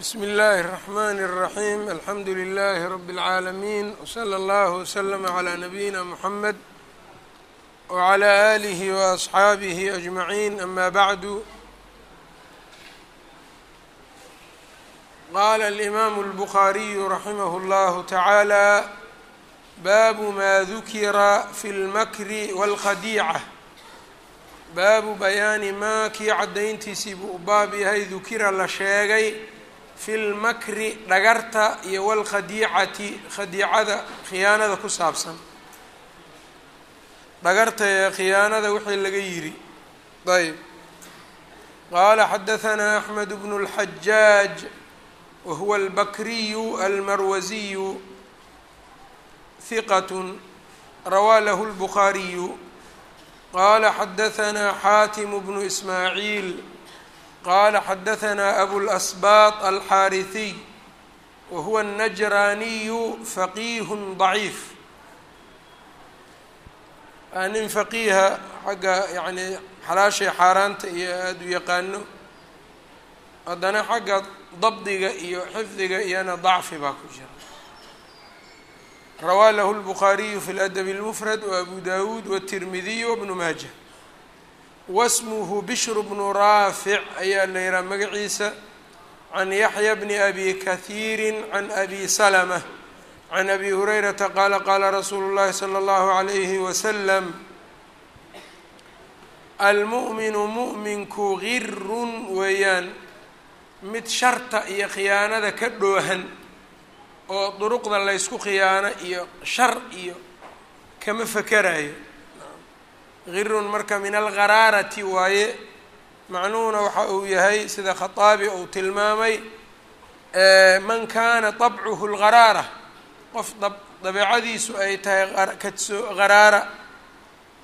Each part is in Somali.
bsmi اllahi الرحmn الرaحيم alxamdu لlh رb العaalمين وslى اllه وslm عlى نabيina mحamed وعlى آlih وأصxaabih أجmaعين ama bعd qala الإmam الbخariي raximh اllah taعaalى baabu ma dukira fi اlmakri wاlkhadiicة baabu bayaani maa kii caddayntiisii buu u baab yahay dukira la sheegay fi lmakri dhagarta iyo walkhadiicati khadiicada khiyaanada ku saabsan. Dhagarta ee khiyaanada wixii laga yidhi ayb qaala xadahanaa axmed bnu اlxajaaj wa huwa albakriyu almarwasiyu hiqat rawaa lahu اlbukhaariyu qala xadahanaa xaatim bnu ismaaciil qala xadahanaa abulasbaط alxaariثiy wa huwa الnajraniyu faqiih ضaciif aa nin faqiiha xagga yani xalaashay xaaraanta iyo aada u yaqaano haddana xagga dabdiga iyo xifdiga iyana dacfi baa ku jira rawaa lahu lbukhaariyu fi ladabi اlmufrad waabu dawuud wالtirmidiy wabnu maaja wasmuhu bishru bnu raafic ayaa la yihaha magaciisa can yaxya bni abi kahiiri can abi salama can abi hurayrata qaala qaala rasuulu llahi salى اllahu alayhi wasalam almu'minu mu'minku girun weeyaan mid sharta iyo khiyaanada ka dhoohan oo duruqda laysku khiyaano iyo shar iyo kama fakaraayo girun marka min algaraarati waaye macnuhuna waxa uu yahay sida khaaabi uu tilmaamay man kaana طabcuhu اlgaraara qof dabeecadiisu ay tahay kadso garaara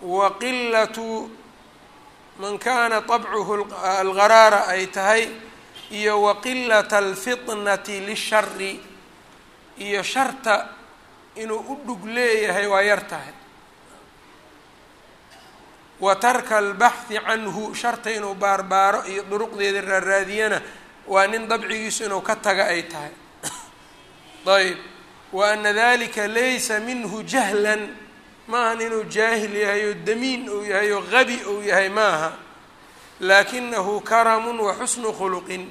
wa qilatu man kaana طabcuhu algaraara ay tahay iyo wa qilata alfitnati lishari iyo sharta inuu u dhug leeyahay waa yar tahay wa tarka albaxhi canhu sharta inuu baarbaaro iyo duruqdeeda raaraadiyana waa nin dabcigiisu inuu ka taga ay tahay. Ayb wa ana dalika laysa minhu jahlan maahan inuu jaahil yahay oo damiin uu yahay oo qabi uu yahay maaha laakinahu karamun wa xusnu khuluqin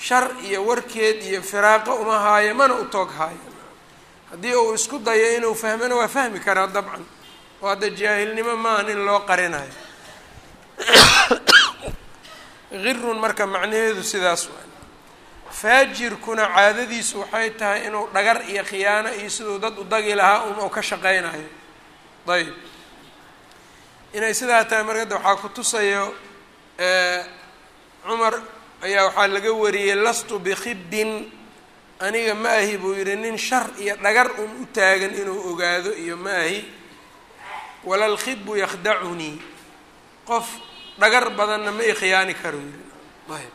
shar iyo warkeed iyo firaaqo uma haayo mana u toog haayo. Haddii uu isku dayo inuu fahmana waa fahmi karaa dabcan oo hadda jaahilnimo maahan in loo qarinayo? Girun marka macnaheedu sidaas waa faajirkuna caadadiisu waxay tahay inuu dhagar iyo khiyaano iyo siduu dad u dagi lahaa un uu ka shaqeynayo ayb inay sidaa tahay markada waxaa ku tusayo cumar ayaa waxaa laga wariyey lastu bikhibin aniga ma ahi buu yidhi nin shar iyo dhagar un u taagan inuu ogaado iyo ma ahi wala lkhibu yakhdacunii qof dhagar badanna ma i khiyaani karo ayb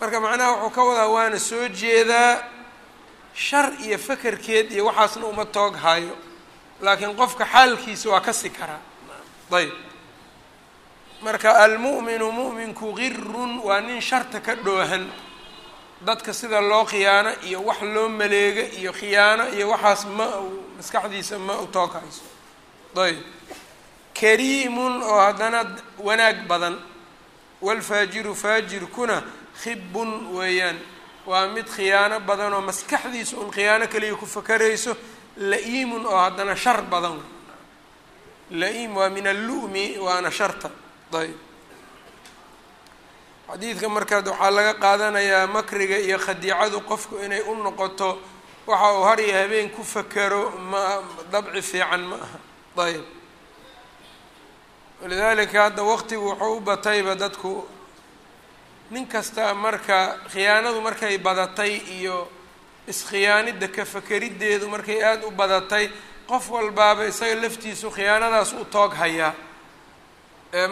marka macnaha wuxuu ka wadaa waana soo jeedaa shar iyo fakerkeed iyo waxaasna uma toog hayo laakiin qofka xaalkiisa waa kasi karaa. Ayb marka almu'minu mu'minku girun waa nin sharta ka dhoohan. Dadka sida loo khiyaano iyo wax loo maleego iyo khiyaano iyo waxaas ma maskaxdiisa ma u toog hayso. Ayb kariimun oo haddana wanaag badan. Walfaajiru faajirkuna khibun weeyaan. Waa mid khiyaano badan oo maskaxdiisa un khiyaano kaliya ku fakarayso. La-iimun oo haddana shar badan. La-iim waa min allu'mi waana sharta. Ayb xadiidka markaad waxaa laga qaadanayaa makriga iyo khadiicadu qofku inay u noqoto. Waxa uu har iyo habeen ku fakero ma dabci fiican ma aha. Ayb walidaalika hadda waqtigu wuxuu u batayba dadku nin kasta marka khiyaanadu markay badatay iyo iskhiyaanidda ka fakeriddeedu markay aada u badatay qof walbaaba isaga laftiisu khiyaanadaas u toog hayaa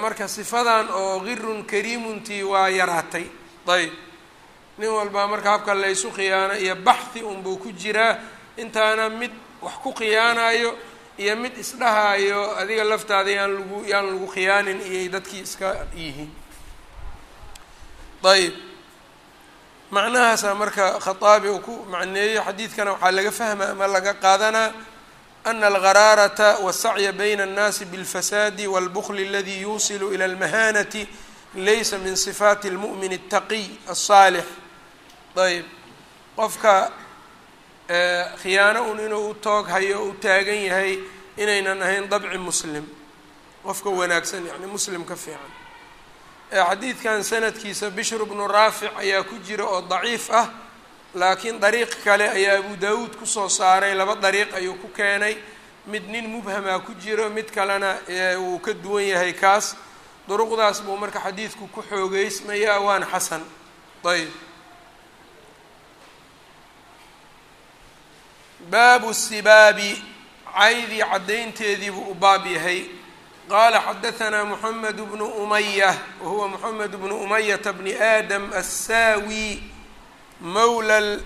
marka sifadan oo girun kariimuntii waa yaraatay. Ayb nin walbaa marka habka laysu khiyaano iyo baxhi unbuu ku jiraa intaana mid wax ku khiyaanayo iyo mid isdhahaayo adiga laftaada yaan lagu yaan lagu khiyaanin iyay dadkii iska yihiin ayb macnahaasaa marka khaaabi uu ku macneeyo xadiidkana waxaa laga fahma ama laga qaadanaa ana algaraarata wasacya bayna annaasi bilfasaadi walbukli aladi yuusilu ila almahanati laysa min sifaati اlmu'min الtaqiy الsaalix ayb qofka khiyaano un inuu u toog hayo u taagan yahay inaynan ahayn dabci muslim. Qofka wanaagsan yani muslim ka fiican. Xadiidkan sanadkiisa bishru bnu raafic ayaa ku jira oo daciif ah laakiin dariiq kale ayaa abu daawuud ku soo saaray. Laba dariiq ayuu ku keenay. Mid nin mubhamaa ku jiro mid kalena wuu ka duwan yahay kaas. Duruqdaas buu marka xadiidku ku xoogeysmayaa waana xasan. Ayb baabu sibaabi caydii caddaynteedii buu u baab yahay qaala xadahanaa moxamed bnu umaya wahuwa moxamed bnu umayata bni aadam assaawi mawla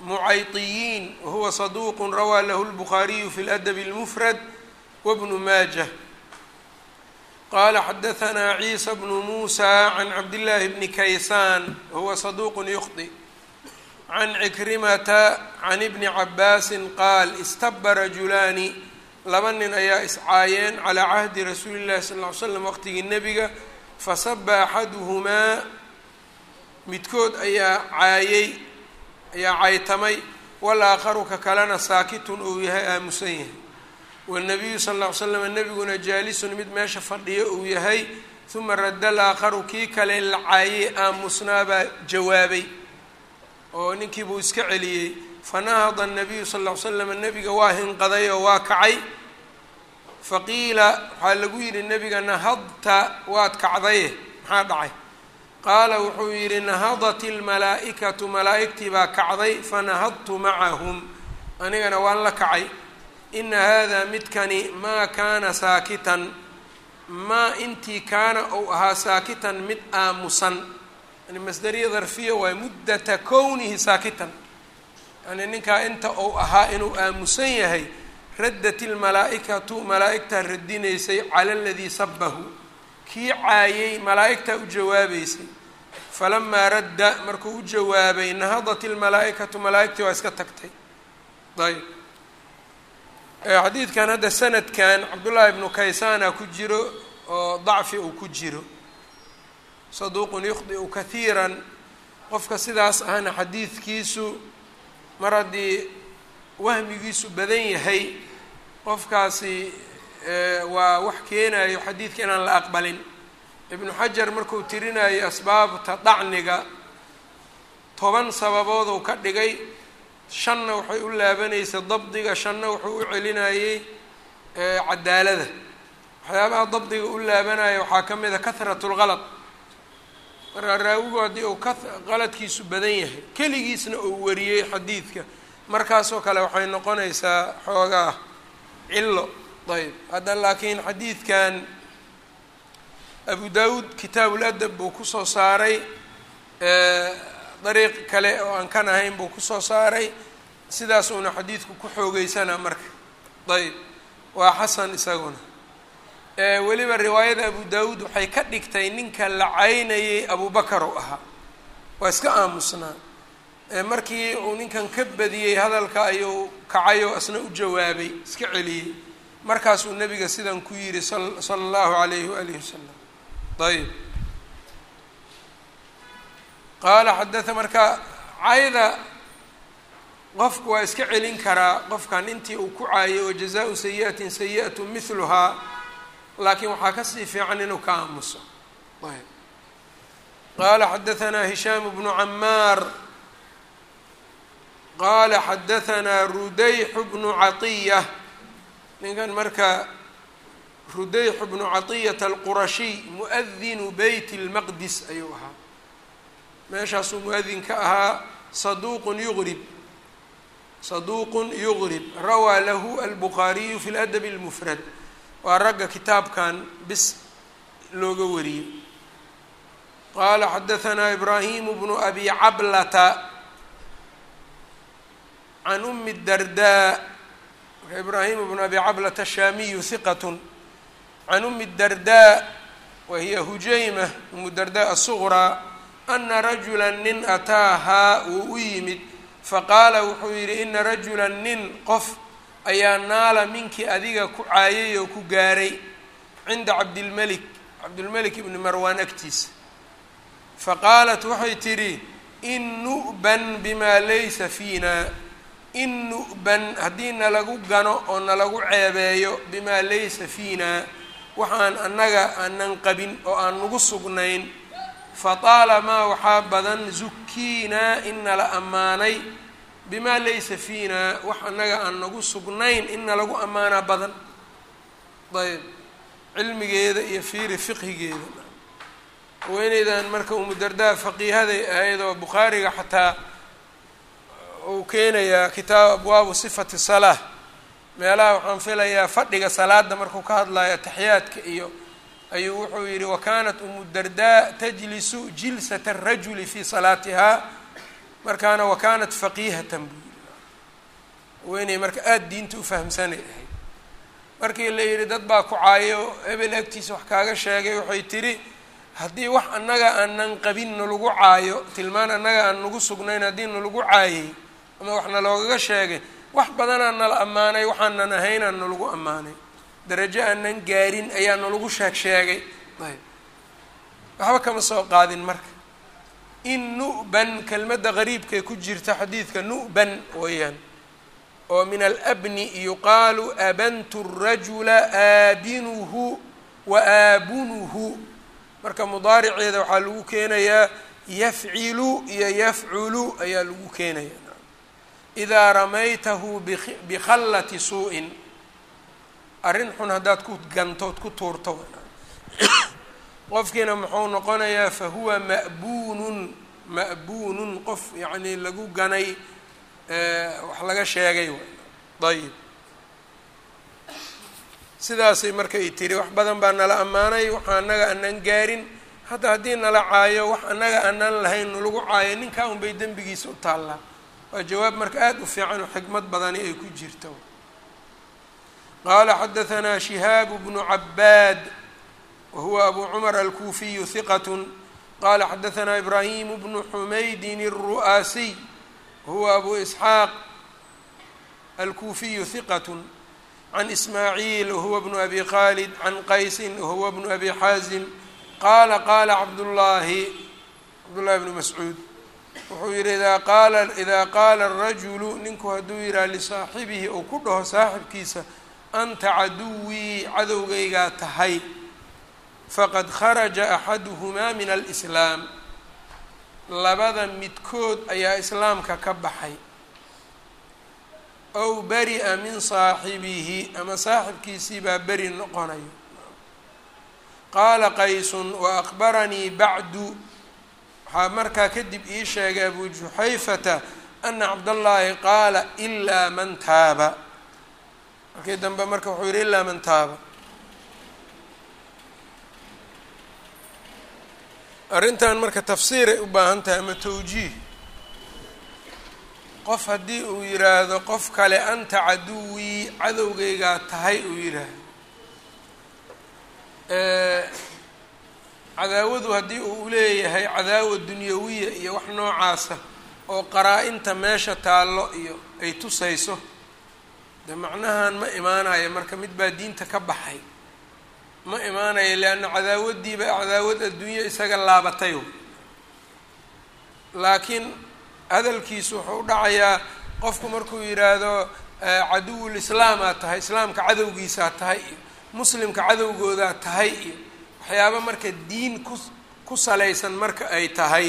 mucayطiyiin wahuwa saduuq rawaa lahu lbukhaariyu fi ladabi اlmufrad wabnu maajah qala xadahanaa ciisa bnu muusa can cabdillaahi bni kaysaan wahuwa saduuq yukhdi can cikrimata can ibni cabaasin qaal istaba rajulaani laba nin ayaa iscaayeen calaa cahdi rasuuli llahi sal ll ly slam waqtigii nebiga fasaba axaduhumaa midkood ayaa caayey ayaa caytamay walaakharu ka kalena saakitun uu yahay aamusan yahay wanabiyu sal ll ly slam nebiguna jaalisun mid meesha fadhiyo uu yahay uma radda alaakharu kii kale la caayey aamusnaabaa jawaabay oo ninkii buu iska celiyey. Fanahada anabiyu sal ll ly slam nebiga waa hinqaday oo waa kacay. Faqiila waxaa lagu yidhi nebiga nahadta waad kacdaye maxaa dhacay? Qaala wuxuu yidhi nahadat ilmalaa'ikatu malaa'igtii baa kacday fanahadtu macahum anigana waan la kacay. Ina hada midkani maa kaana saakitan maa intii kaana ou ahaa saakitan mid aamusan yani masdariya darfiya waay muddata kownihi saakitan. Yani ninkaa inta ou ahaa inuu aamusan yahay raddat ilmalaa'ikatu radinaysay cala aladii sabahu kii caayey malaa'igtaa u jawaabeysay falamaa radda markuu u jawaabay nahadat ilmalaa'ikatu waa iska tagtay. Ayb xadiidkan hadda sanadkan cabdullaahi ibnu kaysaana ku jiro oo dacfi uu ku jiro saduuqun yukhdiu kahiiran qofka sidaas ahna xadiidkiisu mar haddii wahmigiisu badan yahay qofkaasi waa wax keenayo xadiidka inaan la aqbalin ibnu xajar markuu tirinayo asbaabta dacniga toban sababooduu ka dhigay shanna waxay u laabanaysa dabdiga shanna wuxuu u celinayey cadaalada waxyaabaha dabdiga u laabanaya waxaa ka mid a kahrat lgalad markaa raawigu haddii uu ka qaladkiisu badan yahay. Keligiisna uu wariyey xadiidka. Markaasoo kale waxay noqonaysaa xoogaa cillo. Ayb hadda laakiin xadiidkan abu daawuud kitaabuladab buu ku soo saaray. Dariiq kale oo aan kan ahayn buu ku soo saaray. Sidaasuuna xadiidku ku xoogeysana marka. Ayb waa xasan isaguna weliba riwaayada abu daawuud waxay ka dhigtay ninka la caynayay abubakar oo ahaa. Waa iska aamusnaa. Markii uu ninkan ka badiyey hadalka ayuu kacayoo isna u jawaabay iska celiyey. Markaasuu nebiga sidan ku yidhi sala allahu alayhi waalihi wasalam ayb qaala xadaa marka cayda qofku waa iska celin karaa qofkan intii uu ku caayay wajazaau sayi'atin sayi'atu mihluhaa laakiin waxaa kasii fiican inuu ka aamuso ayb qaala xadahanaa hishaam bnu camaar qaala xadahanaa rudayxu bnu catiya ninkan marka rudayxu bnu caطiyata alqurashiy muadinu beyt اlmaqdis ayuu ahaa meeshaasuu muadin ka ahaa saduuqun yugrib saduuqun yugrib rawaa lahu albukhaariyu fi ladabi اlmufrad waa ragga kitaabkan bis looga wariyey qaala xadahanaa ibraahimu bnu abi cablata can umi dardaa. Marka ibraahimu bnu abi cablata ashaamiyu hiqatun can umi dardaa wa hiya hujayma umu dardaa asuqraa ana rajula nin ataahaa wuu u yimid. Faqaala wuxuu yidhi ina rajula nin qof ayaa naala minkii adiga ku caayay oo ku gaaray cinda cabdilmelik cabdilmelik ibni marwaan agtiisa. Faqaalat waxay tidhi in nu'ban bimaa laysa fiina in nu'ban haddii nalagu gano oo nalagu ceebeeyo bimaa laysa fiina waxaan annaga aanan qabin oo aan nagu sugnayn. Fataalamaa waxaa badan zukiinaa in nala ammaanay bimaa laysa fiina wax annaga aan nagu sugnayn in nalagu ammaanaa badan. Ayb cilmigeeda iyo fiiri fiqhigeeda. Haweeneydan marka umudardaa faqiihaday ahayd oo bukhaariga xataa uu keenayaa kitaab abwaabu sifati salaa meelaha waxaan filayaa fadhiga salaada markuu ka hadlayo ataxiyaadka iyo ayuu wuxuu yidhi wakanat umu dardaa tajlisu jilsata arajuli fi salaatihaa markaana wakanat faqiihatan buu yidhi. Haweeney marka aada diinta ufahamsanay ahayd markii la yidhi dad baa ku caayo hebel agtiisa wax kaaga sheegay waxay tidhi haddii wax annaga aanan qabin nalagu caayo tilmaan annaga aan nagu sugnayn haddii nalagu caayay ama wax naloogaga sheegay wax badanaa nala ammaanay waxaanan ahaynaa nalagu ammaanay. Darajo aanan gaarin ayaa nalagu sheeg sheegay. Ayb. Waxba kama soo qaadin marka in nu'ban kelmadda qariibkae ku jirta xadiidka nu'ban weeyaan oo min alabni yuqaalu abantu rajula aabinuhu wa aabunuhu. Marka mudaariceeda waxaa lagu keenayaa yafcilu iyo yafculu ayaa lagu keenaya idaa ramaytahu bikhallati suu-in arrin xun haddaad ku gantood ku tuurto qofkiina muxuu noqonayaa fa huwa ma'buunun ma'buunun qof yacnii lagu ganay wax laga sheegay ayib sidaasay marka ay tiri wax badan baa nala ammaanay waxa annaga aanan gaarin. Hadda haddii nala caayo wax annaga aanan lahayn nalagu caayo ninkaa unbay dembigiisa u taallaa. Waa jawaab marka aada u fiican oo xikmad badani ay ku jirto. Qaala xadahanaa shihaabu bnu cabaad wa huwa abu cumar alkuufiyu hiqat qala xadahanaa ibraahimu bnu xumaydin الru'aasiy wahuwa abu isxaaq alkuufiyu hiqat can ismaaciil wahuwa bnu abi khaalid can qaysin wahuwa bnu abi xaazim qaala qaala cabdullaahi cabdullahi bnu mascuud wuxuu yidhi idaa qaala arajulu ninku hadduu yidhaha lisaaxibihi ou ku dhaho saaxibkiisa anta caduwii cadowgaygaa tahay faqad kharaja axaduhumaa min alislaam. Labada midkood ayaa islaamka ka baxay. Ow bari-a min saaxibihi ama saaxibkiisii baa beri noqonayo. Qaala qaysun wa aqbaranii bacdu. Waxaa markaa kadib ii sheegay abu juxayfata ana cabdallaahi qaala ilaa man taaba. Markii dambe marka wuxuu yihi ilaa man taaba arrintan marka tafsiiray u baahan tahay ama tawjiih. Qof haddii uu yidhaahdo qof kale anta caduwii cadowgaygaa tahay uu yidhaahdo cadaawadu haddii uu leeyahay cadaawa dunyawiya iyo wax noocaasa oo qaraa-inta meesha taallo iyo ay tusayso de macnahan ma imaanayo marka mid baa diinta ka baxay ma imaanayo leanna cadaawadiiba cadaawad adduunyo isaga laabatay. Laakiin hadalkiisu wuxuu dhacayaa qofku markuu yidhaahdo caduwul islaamaa tahay islaamka cadowgiisaa tahay iyo muslimka cadowgoodaa tahay iyo waxyaaba marka diin ku ku salaysan marka ay tahay.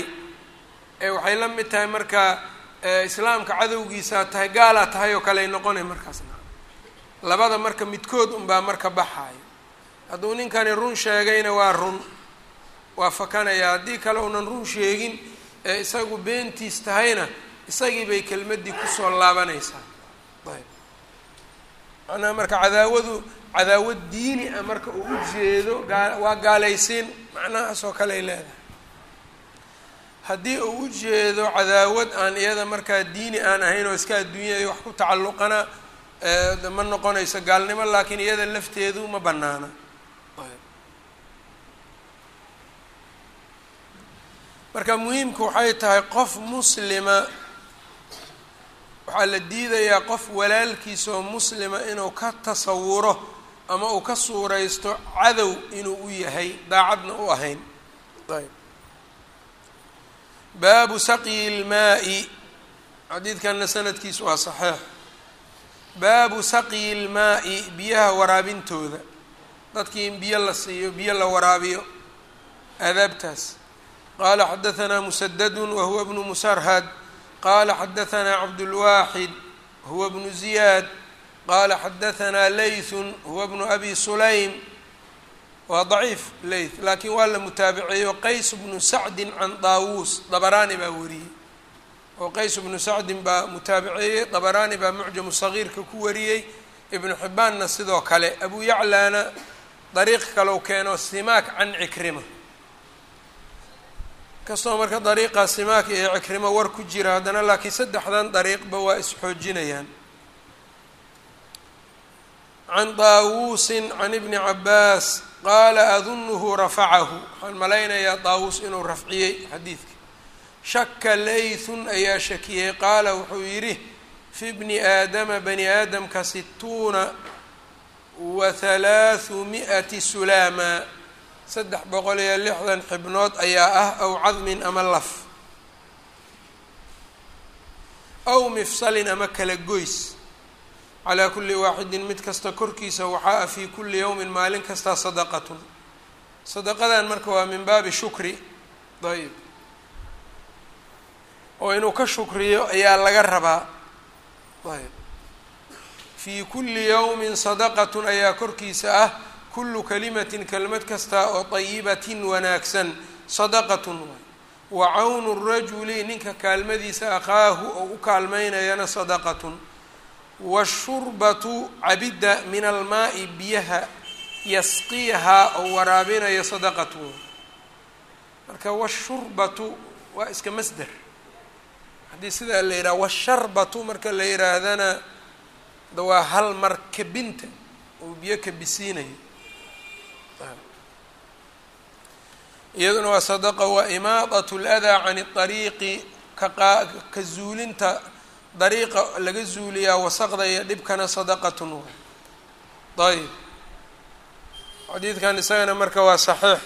Ee waxay la mid tahay marka islaamka cadowgiisaa tahay gaalaa tahay oo kale ay noqonay markaasna labada marka midkood unbaa marka baxaayo hadduu ninkani run sheegayna waa run. Waa fakanaya haddii kale unan run sheegin ee isagu beentiis tahayna isagii bay kelmaddii ku soo laabanaysaa. Ayb. Macnaha marka cadaawadu cadaawad diini ah marka uu u jeedo waa gaalaysiin. Macnahaas oo kale ay leedahay. Haddii uu u jeedo cadaawad aan iyada markaa diini aan ahayn oo iska adduunyada wax ku tacalluqana ma noqonayso gaalnimo laakiin iyada lafteedu ma banaana marka muhiimku waxay tahay qof muslima waxaa la diidayaa qof walaalkiisa oo muslima inuu ka tasawuro ama uu ka suuraysto cadow inuu u yahay daacadna u ahayn. Ayb. Baabu saqyi lmaai xadiidkanna sanadkiisu waa saxiix. Baabu saqyi lmaai biyaha waraabintooda dadkii in biyo la siiyo biyo la waraabiyo. Aadaabtaas. Qaala xadahanaa musadadu wahuwa bnu musarhad. Qala xadahanaa cabdulwaaxid huwa bnu ziyaad. Qala xadahanaa laythun huwa bnu abi sulaym. Waa daciif layth laakiin waa la mutaabiceeyo qays bnu sacdin can daawuus. Dabaraani baa wariyey. Oo qays bnu sacdin baa mutaabiceeyey dabaraani baa mucjamu sagiirka ku wariyey. Ibnu xibbaanna sidoo kale. Abu yaclaana dariiq kalou keeno simaak can cikrima. Kastoo marka dariiqa simaak iyo cikrimo war ku jira haddana laakiin saddexdan dariiqba waa isxoojinayaan. Can daawuusin can ibni cabaas qaala adunuhu rafacahu. Waxaan malaynayaa daawuus inuu rafciyey xadiidka. Shaka laythun ayaa shakiyey. Qaala wuxuu yidhi fi bni aadama bani aadamka situuna wa halaahu mi'ati sulaama saddex boqol iyo lixdan xibnood ayaa ah aw cadmin ama laf aw mifsalin ama kala goys calaa kulli waaxidin mid kasta korkiisa waxaa fii kulli yowmin maalin kastaa sadaqatun sadaqadan marka waa min baabi shukri ayb oo inuu ka shukriyo ayaa laga rabaa ayb fii kulli yowmin sadaqatun ayaa korkiisa ah kullu kalimatin kelmad kasta oo tayibatin wanaagsan sadaqatun waay wa cawnu rajuli ninka kaalmadiisa akhaahu oo u kaalmeynayana sadaqatun. Washurbatu cabidda min almaai biyaha yasqiihaa oo waraabinaya sadaqatun marka washurbatu waa iska masder. Haddii sidaa la yidhaha washarbatu marka la yidhaahdana da waa hal mar kabinta oo biyo kabisiinayo iyaduna waa sadaqa wa imaadat اladaa can اطariiqi kaqa ka zuulinta dariiqa laga zuuliyaa wasaqda iyo dhibkana sadaqatun waay ayb xadiidkan isagana marka waa saxiix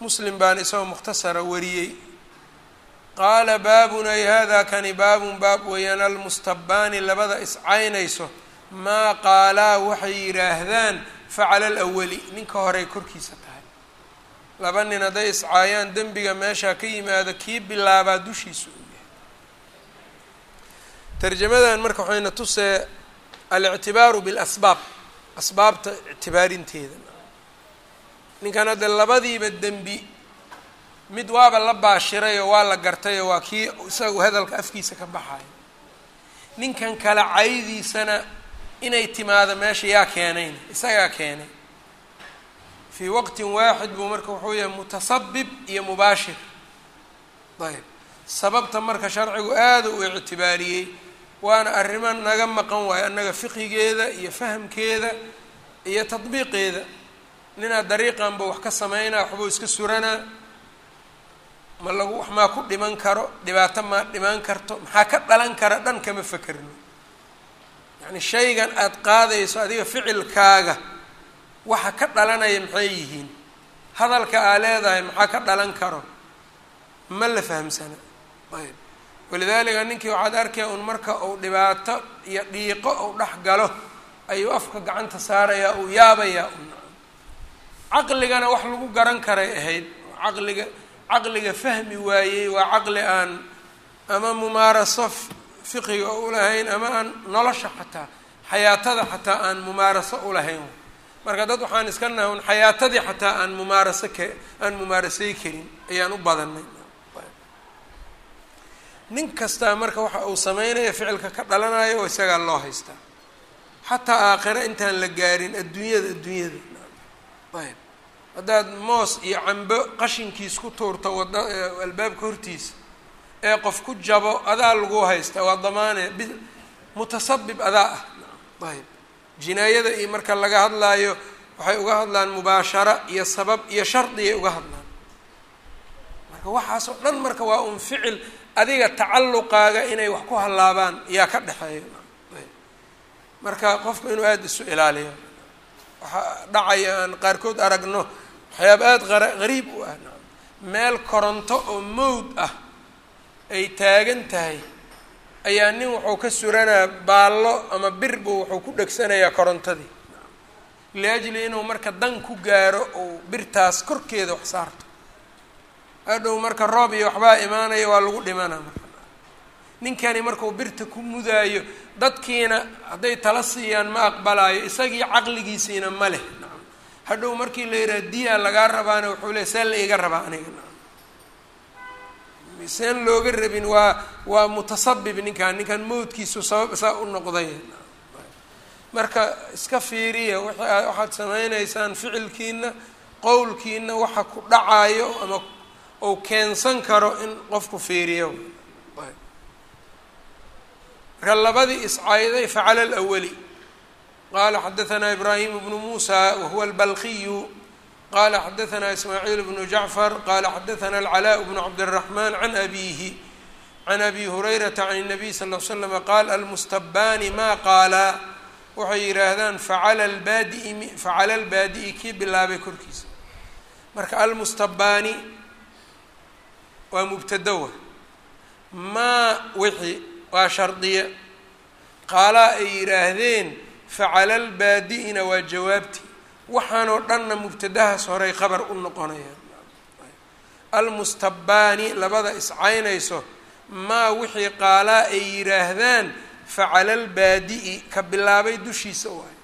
muslim baan isagoo mukhtasara wariyey qaala baabun ay hada kani baabun baab weeyaan almustabaani labada iscaynayso maa qaalaa waxay yidhaahdaan facala alawali ninka horey korkiisa tahay. Laba nin hadday iscaayaan dembiga meeshaa ka yimaado kii bilaabaa dushiisa uu yahay. Tarjamadan marka waxayna tusee alictibaaru bilasbaab asbaabta ictibaarinteeda. Ninkan hadda labadiiba dembi mid waaba la baashirayoo waa la gartayoo waa kii isagu hadalka afkiisa ka baxayo ninkan kale caydiisana inay timaado meesha yaa keenayna isagaa keenay. Fii waqtin waaxid buu marka wuxuu yahay mutasabib iyo mubaashir. Ayb. Sababta marka sharcigu aada u ictibaariyey waana arrimo naga maqan waayo annaga fiqigeeda iyo fahamkeeda iyo tadbiiqeeda. Ninaa dariiqanba wax ka sameynaa waxbuu iska suranaa ma lagu wax maa ku dhiman karo dhibaato maa dhiman karto maxaa ka dhalan kara dhan kama fakerno yacni shaygan aada qaadayso adiga ficilkaaga waxa ka dhalanaya maxay yihiin? Hadalka aa leedahay maxaa ka dhalan karo? Ma la fahamsana. Ayb walidaalika ninkii waxaad arkaya un marka uu dhibaato iyo dhiiqo uu dhex galo ayuu afka gacanta saarayaa uu yaabayaa un caqligana wax lagu garan karay ahayd. Caqliga caqliga fahmi waayey waa caqli aan ama mumaaraso fiqiga u lahayn ama aan nolosha xataa xayaatada xataa aan mumaaraso u lahayn. Marka dad waxaan iska nahay xayaatadii xataa aan mumaaraso ka aan mumaarasay karin ayaan u badanay nin kastaa marka waxa uu sameynaya ficilka ka dhalanayo oo isagaa loo haystaa. Xataa aakhiro intaan la gaarin adduunyada adduunyada. Ayb haddaad moos iyo cambo qashinkiis ku tuurto wada albaabka hortiisa ee qof ku jabo adaa lagu haystaa waa damaane bi mutasabib adaa ah. Ayb jinaayada iyo marka laga hadlaayo waxay uga hadlaan mubaashara iyo sabab iyo shardiyay uga hadlaan. Marka waxaasoo dhan marka waa un ficil adiga tacalluqaaga inay wax ku hallaabaan yaa ka dhexeeya. Marka qofku inuu aada isu ilaaliyo waxaa dhacaya aan qaarkood aragno waxyaaba aada qara qariib u ah. Meel koronto oo mowd ah ay taagan tahay ayaa nin wuxuu ka suranaa baallo ama birbu wuxuu ku dhegsanayaa korontadii. Liajli inuu marka dan ku gaaro ou birtaas korkeeda wax saarto. Hadhow marka roob iyo waxbaa imaanaya waa lagu dhimanaa marka ninkani markuu birta ku mudaayo dadkiina hadday tala siiyaan ma aqbalaayo isagii caqligiisiina ma leh. Nacam hadhow markii la yidhaha diyaa lagaa rabaana wuxuu leey see la iga rabaa aniga. Nacam seen looga rabin waa waa mutasabib ninkan ninkan mawdkiisu sabab saa u noqday. Marka iska fiiriya waxaad samaynaysaan ficilkiina qowlkiina waxa ku dhacaayo ama ou keensan karo in qofku fiiriyo marka labadii iscayday facala alawali qala xadaanaa ibrahim bnu muusa wahuwa albalqiyu qala xadaanaa ismaaciil bnu jacfar. Qala xadaanaa alcalaa bnu cabdiraxman can abihi can abi hurayrata can الnabiy sal l slama qaal almustabaani ma qaala? Waxay yidhaahdaan facala lbaadii facala lbaadi-i kii bilaabay korkiisa. Marka almustabaani waa mubtadawa. Maa wixii waa shardiya. Qaalaa ay yidhaahdeen facala lbaadi'ina waa jawaabti. Waxaanoo dhanna mubtadahaas horay khabar u noqonayaan. Almustabani labada iscaynayso maa wixii qaalaa ay yidhaahdaan facala lbaadi'i ka bilaabay dushiisa waay.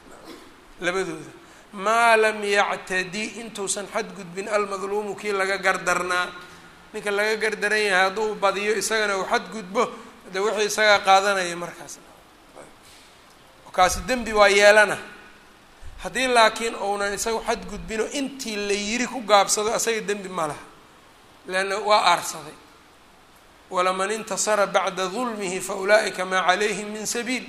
Labadooda maa lam yactadi intuusan xadgudbin almadluumu kii laga gardarnaa. Ninka laga gardaran yahay hadduu badiyo isagana uu xadgudbo de wixii isagaa qaadanaya markaas. Kaasi dembi waa yeelana. Haddii laakiin uunan isagu xadgudbino intii la yiri ku gaabsado isaga dembi ma laha. Leanna waa aarsaday. Walaman intasara bacda dulmihi fa ulaa'ika maa calayhim min sabiil.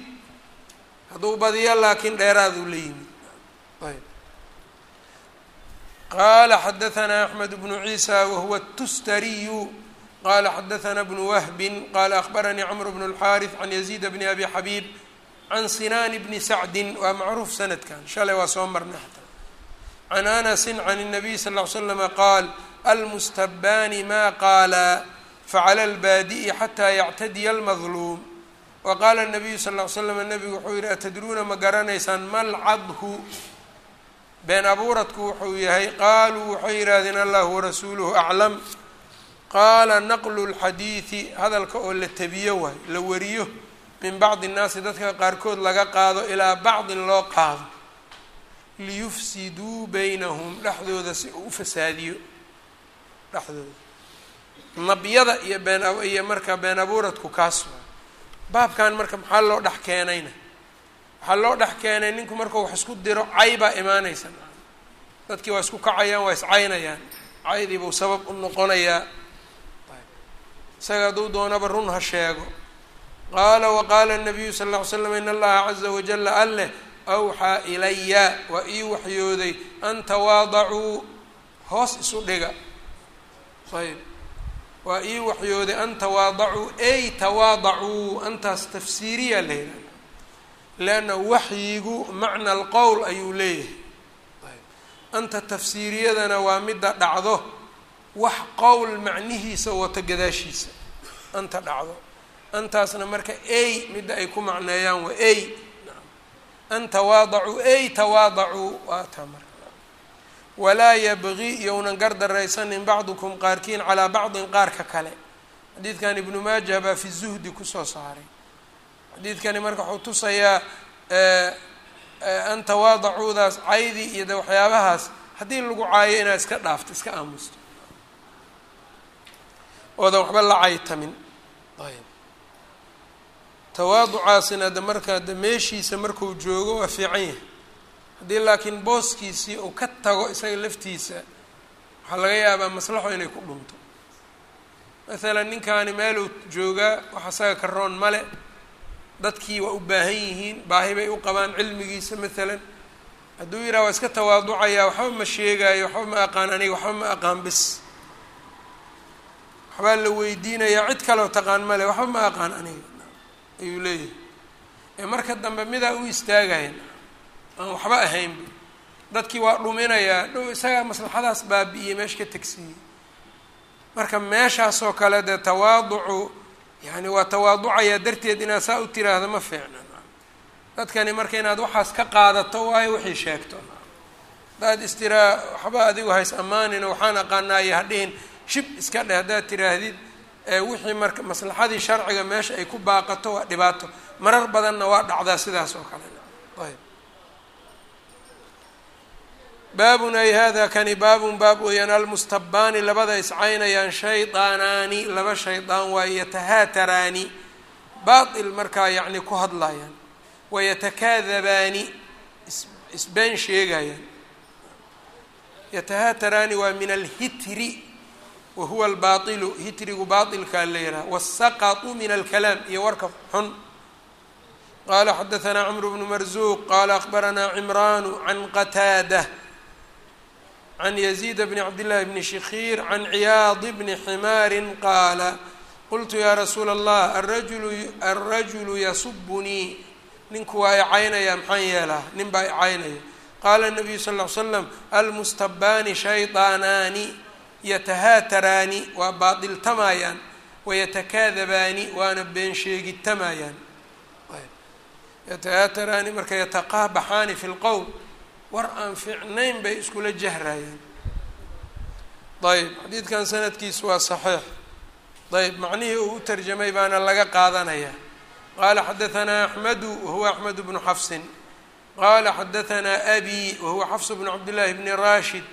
Hadduu badiya laakiin dheeraaduu la yimid. Ayb. Qaala xadaanaa axmed bnu ciisa wahuwa tustariyu qala xadaثna bnu wahbi qala akhbaranii cmr bn اlxariث can yaziid bni abi xabiib can sinan bni sacdi waa macruuf sanadkan shalay waa soo marnay xataa can anasi can الnabiy sal ll ly slama qaal almustabani ma qaala facala اlbaadi'i xataa yactadiya اlmadluum waqaala الnabiyu sal ll ly slam nabigu wuxuu yihi atadruuna ma garanaysaan malcadhu been abuuradku wuxuu yahay qaaluu waxay yidhaahdeen allahu warasuuluhu aclam qaala naqlu lxadiidi hadalka oo la tabiyo waay la wariyo min bacdi innaasi dadka qaarkood laga qaado ilaa bacdin loo qaado liyufsiduu beynahum dhexdooda si uu u fasaadiyo dhexdooda. Nabyada iyo been iyo marka been abuuradku kaas waay. Baabkan marka maxaa loo dhex keenayna? Waxaa loo dhex keenay ninku markuu wax isku diro cay baa imaanaysa. Dadkii waa isku kacayaan waa iscaynayaan caydii buu sabab u noqonayaa isaga hadduu doonaba run ha sheego. Qaala waqaala الnabiyu sal ll ly slam in allaha caza wajala alleh awxaa ilaya waa ii waxyooday an tawaadacuu hoos isu dhiga. Ayb waa ii waxyooday an tawaadacuu ey tawaadacuu antaas tafsiiriya la yidhahda leanna waxyigu macna alqowl ayuu leeyahay. Anta tafsiiriyadana waa midda dhacdo wax qowl macnihiisa wato gadaashiisa. Anta dhacdo. Antaasna marka ey midda ay ku macneeyaan waa ey an tawaadacuu ey tawaadacuu waa taa marka. Walaa yabgi yownan gardaraysanin bacdukum qaarkiin calaa bacdin qaarka kale. Xadiidkan ibnu maaja baa fi zuhdi ku soo saaray. Xadiidkani marka wuxuu tusayaa an tawaadacuudaas caydii iyo de waxyaabahaas haddii lagu caayo inaad iska dhaafto iska aamusto oodan waxba la caytamin. Ayb. Tawaaducaasina de markaa de meeshiisa marku joogo waa fiican yahay. Haddii laakiin booskiisii uu ka tago isaga laftiisa waxaa laga yaabaa maslaxo inay ku dhunto. Masalan ninkaani meeluu joogaa wax isaga ka roon male dadkii waa u baahan yihiin baahi bay u qabaan cilmigiisa maalan hadduu yidhaha waa iska tawaaducayaa waxba ma sheegaayo waxba ma aqaan aniga waxba ma aqaan bis waxbaa la weydiinayaa cid kaleo taqaan male waxba ma aqaan aniga. Ayuu leeyahay. Ee marka dambe midaa u istaagayan aan waxba ahaynba dadkii waa dhuminayaa dhow isagaa maslaxadaas baabi'iyey meesha ka tegsiiyey marka meeshaasoo kale dee tawaaducu yani waa tawaaducayaa darteed inaad saa u tiraahdo ma fiicna. Dadkani marka inaad waxaas ka qaadato waayo wixii sheegto. Haddaad istiraa waxba adigu hays ammaanin waxaan aqaanaayo hadhihin shib iska dheh haddaad tiraahdid wixii marka maslaxadii sharciga meesha ay ku baaqato waa dhibaato. Marar badanna waa dhacdaa sidaas oo kale. Ayb. Baabun ay hada kani baabun baab weeyaan almustabaani labada iscaynayaan shaydaanaani laba shaydaan waaye yatahaataraani. Baatil markaa yacni ku hadlayaan wayatakaadabaani isbeen sheegayaan. Yatahaataraani waa min alhitri wa huwa albaailu hitrigu baailkaa la yidhaha wasaqatu min alkalaam iyo warka xun. Qala xadaanaa cmru bnu marzuuq qala akbaranaa cimraanu can qataada can yaziid bni cabdillahi bni shikiir can ciyaad bni ximaari qaala qultu yaa rasuula allah arajulu alrajulu yasubunii ninku waa icaynaya maxaan yeelaa nin baa icaynaya qaala nabiyu sal ll slam almustabaani shaydaanaani yatahaataraani waa baatiltamayaan wayatakaadabaani waana been sheegitamayaan yatahaataraani marka yataqaabaxaani fi lqowl war aan fiicnayn bay iskula jahrayaan. Ayb. Xadiidkan sanadkiisu waa saxiix. Ayb. Macnihii uu u tarjamay baana laga qaadanaya qala xadaanaa axmedu wahuwa axmed bnu xafsin. Qala xadaanaa abi wahuwa xafs bnu cabdillahi bni rashid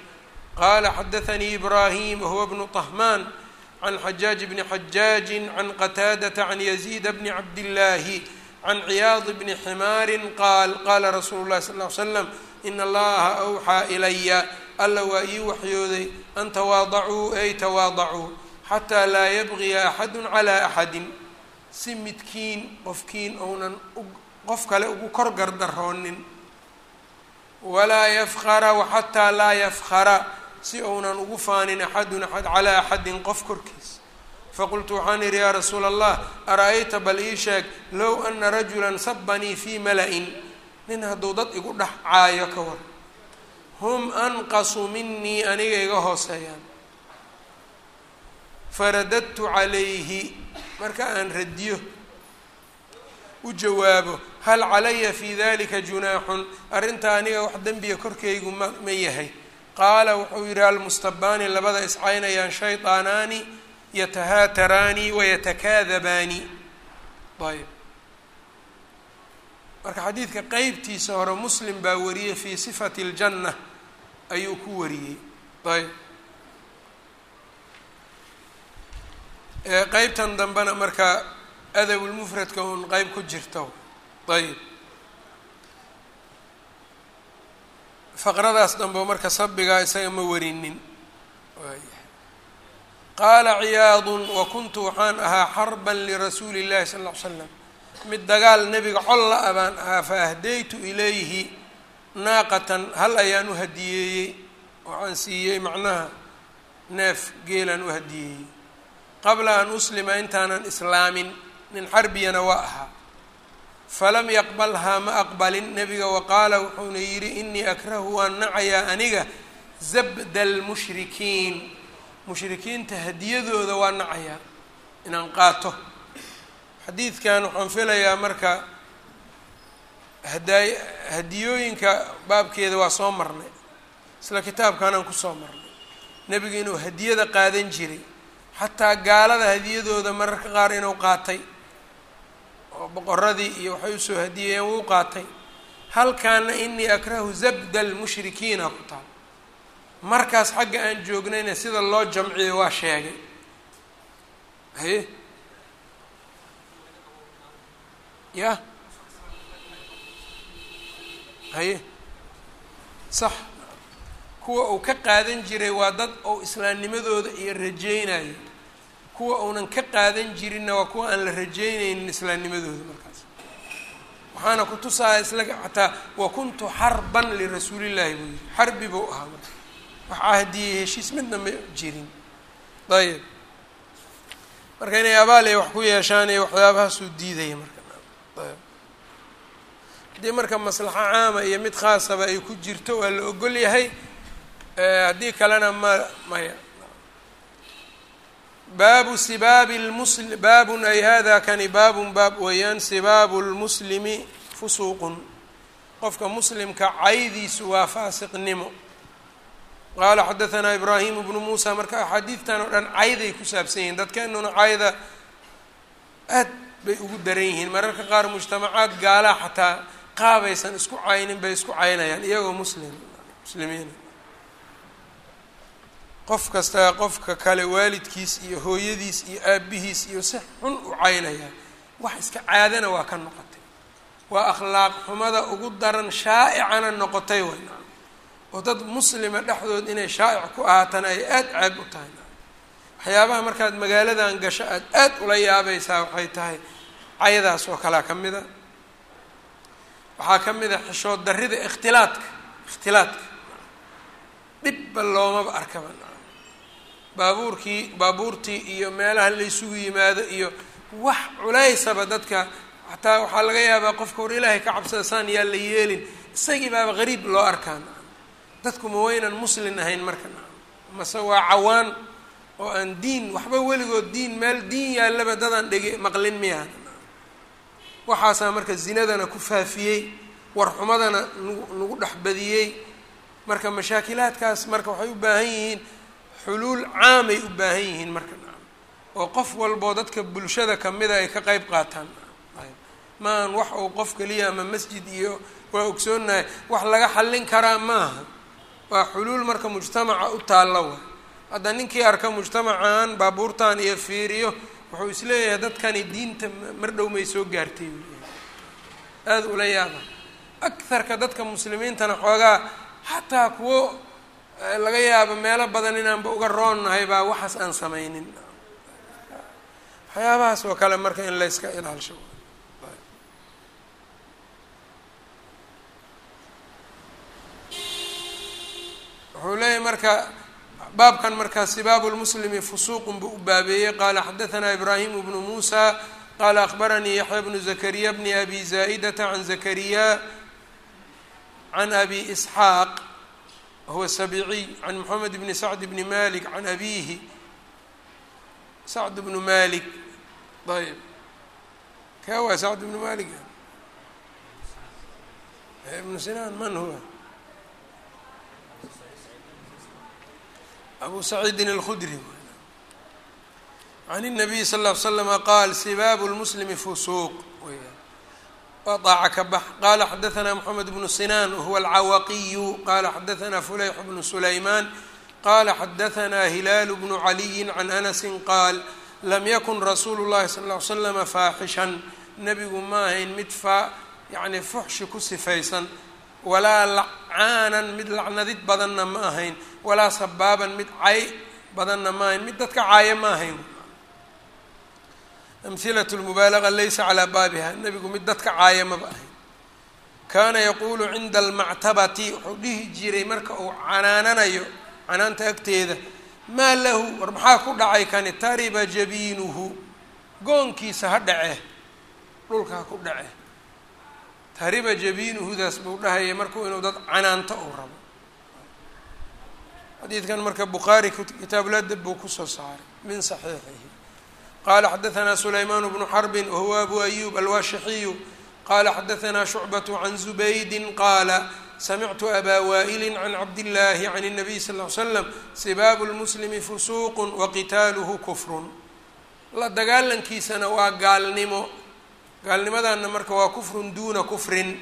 qala xadaanii ibrahim wahuwa bnu طahmaan can xajaaj bni xajaaji can qataadata can yaziid bni cabdillaahi can ciyaad bni ximaari qaal qala rasuulu lahi sal l slam in allaha awxaa ilaya alla waa ii waxyooday an tawaadacuu ay tawaadacuu xataa laa yabgiya axadu calaa axadin si midkiin qofkiin ounan qof kale ugu kor gardaroonin walaa yafkara waxataa laa yafkara si ounan ugu faanin axadun axad calaa axadin qof korkiis. Faqultu waxaan idhi yaa rasuula allah ara-ayta bal ii sheeg low ana rajulan sabanii fii mala-in. Nin hadduu dad igu dhex caayo ka war. Hum anqasu minii aniga iga hooseeyaan. Faradadtu calayhi. Marka aan radiyo u jawaabo hal calaya fii dalika junaaxun? Arrintaa aniga wax dembiga korkaygu ma ma yahay qaala wuxuu yidhi almustabaani labada iscaynayaan shaydaanaani yatahaataraani wayatakaadabaani ayb marka xadiidka qeybtiisa hore muslim baa wariyey fii sifati اljanna ayuu ku wariyey. Ayb qeybtan dambena marka adabulmufradka un qeyb ku jirto. Ayb faqradaas dambe marka sabigaa isaga ma warinin qaala ciyaadun wa kuntu waxaan ahaa xarban lirasuuli اllahi sal ll slam mid dagaal nebiga colla a baan ahaa fa ahdaytu ilayhi naaqatan hal ayaan u hadiyeeyey waxaan siiyey macnaha neef geelaan u hadiyeeyey. Qabla an uslima intaanan islaamin nin xarbiyana waa ahaa falam yaqbalhaa ma aqbalin. Nebiga wa qaala wuxuuna yidhi inii akrahu waan nacayaa aniga zabda almushrikiin mushrikiinta hadiyadooda waa nacayaa inaan qaato. Xadiidkan waxaan filayaa marka hadaa hadiyooyinka baabkeeda waa soo marnay. Isla kitaabkanaan ku soo marnay. Nebiga inuu hadiyada qaadan jiray. Xataa gaalada hadiyadooda mararka qaar inuu qaatay oo boqoradii iyo waxay u soo hadiyayeen wuu qaatay halkaana inii akrahu zabda almushrikiina ku taal. Markaas xagga aan joognayna sida loo jamciyo waa sheegay. Haye ya? Haye sax. Kuwa uu ka qaadan jiray waa dad ou islaamnimadooda iyo rajeynayo kuwa uunan ka qaadan jirinna waa kuwa aan la rajeynaynin islaamnimadooda markaas. Waxaana ku tusaaya isla xataa wa kuntu xarban lirasuulillahi buu yihi xarbi buu ahaa marka. Wax cahdiyey heshiis midna ma jirin. Ayb marka inay abaal ay wax ku yeeshaan iyo waxyaabahaasuu diidaya marka. Haddii marka maslaxo caama iyo mid khaasaba ay ku jirto waa la ogol yahay haddii kalena ma maya baabu sibaabi lmusli baabun ay hada kani baabun baab weeyaan sibaabu lmuslimi fusuuqun qofka muslimka caydiisu waa faasiqnimo qaala xadahanaa ibraahimu bnu muusa marka axaadiidtan oo dhan cayday ku saabsan yihiin dadkeenuna cayda aad bay ugu daran yihiin mararka qaar mujtamacaad gaalaa xataa qaabaysan isku caynin bay isku caynayaan iyagoo muslim muslimiina qof kastaa qofka kale waalidkiis iyo hooyadiis iyo aabihiis iyo si xun u caynaya wax iska caadana waa ka noqotay. Waa akhlaaq xumada ugu daran shaa'icana noqotay wayna. Oo dad muslima dhexdood inay shaa'ic ku ahaatana ay aada caab u tahay. Waxyaabaha markaad magaaladan gasho aada aad ula yaabaysaa waxay tahay cayadaas oo kalea ka mid a. Waxaa ka mid a xishood darrida ikhtilaadka ikhtilaadka. Dhibba loomaba arkaba baabuurkii baabuurtii iyo meelaha laysugu yimaado iyo wax culaysaba dadka xataa waxaa laga yaabaa qofka hor ilaahay ka cabsada saan yaa la yeelin. Isagii baaba qariib loo arkaa dadku ma waynan muslin ahayn marka. Mase waa cawaan oo aan diin waxba weligood diin meel diin yaallaba dadaan dhegi maqlin miyaha waxaasaa marka zinadana ku faafiyey warxumadana nagu nagu dhex badiyey marka mashaakilaadkaas marka waxay u baahan yihiin xuluul caamay u baahan yihiin marka. oo qof walboo dadka bulshada kamida ay ka qeyb qaataan. Maahan wax uu qof keliya ama masjid iyo waa ogsoonahay wax laga xallin karaa maaha. Waa xuluul marka mujtamaca u taalla wa. Hadda ninkii arka mujtamacan baabuurtan iyo fiiriyo wuxuu is leeyahay dadkani diinta mar dhow may soo gaartay. Aada ula yaaba. Akarka dadka muslimiintana xoogaa xataa kuwo laga yaabo meelo badan inaanba uga roonnahay baa waxaas aan samaynin. Waxyaabahaas oo kale marka in layska ilaalsho. Wuxuu leeyahay marka baabkan markaa sibaabu lmuslimi fusuuqun buu u baabeeyey. Qaala xadahanaa ibraahimu bnu muusa. Qaala akbaranii yaxya bnu zakariya bni abi zaa'idata can zakariya can abi isxaaq wahuwa sabiciy can moxamed bni sacd bni malik can abiihi sacd bnu malik ayb ka waa sacd bnu malik ibnu sinaan man huwa abu saciidin alkhudri can الnabiy sal ll ly slama qaal sibaabu lmuslimi fusuuq waa daaca ka bax qaala xadaanaa moxamed bnu sinaan wahuwa alcawaqiyu qaala xadaanaa fulayx bnu sulaymaan qala xadaanaa hilaalu bnu caliyin can anasin qaal lam yakun rasuulu llahi sala ll ly slama faaxishan nebigu ma ahayn mid faa yacni fuxshi ku sifaysan walaa lacaanan mid lacnadid badanna ma ahayn walaa sabaaban mid cay badanna ma ahayn mid dadka caayo ma ahayn amhilat lmubaalaga laysa calaa baabiha nebigu mid dadka caaya maba ahayn kaana yaquulu cinda almactabati wuxuu dhihi jiray marka uu canaananayo canaanta agteeda maa lahu war maxaa ku dhacay kani tariba jabiinuhu goonkiisa ha dhace dhulka ha ku dhace tariba jabiinuhudaas buu dhahaya markuu inuu dad canaanto uu rabo xadiidkan marka bukhaari kitaabuladab buu ku soo saaray min saxiixihi qala xadaثna sulaymaan bnu xarbi wahuwa abu ayub alwashixiyu qala xadaثna shucbaة can zubaydi qaala samictu abaa waa'ili can cabdillaahi can الnabiy sal ly slam sibaabu lmuslimi fusuuq waqitaaluhu kufrun la dagaalankiisana waa gaalnimo gaalnimadanna marka waa kufrun duuna kufrin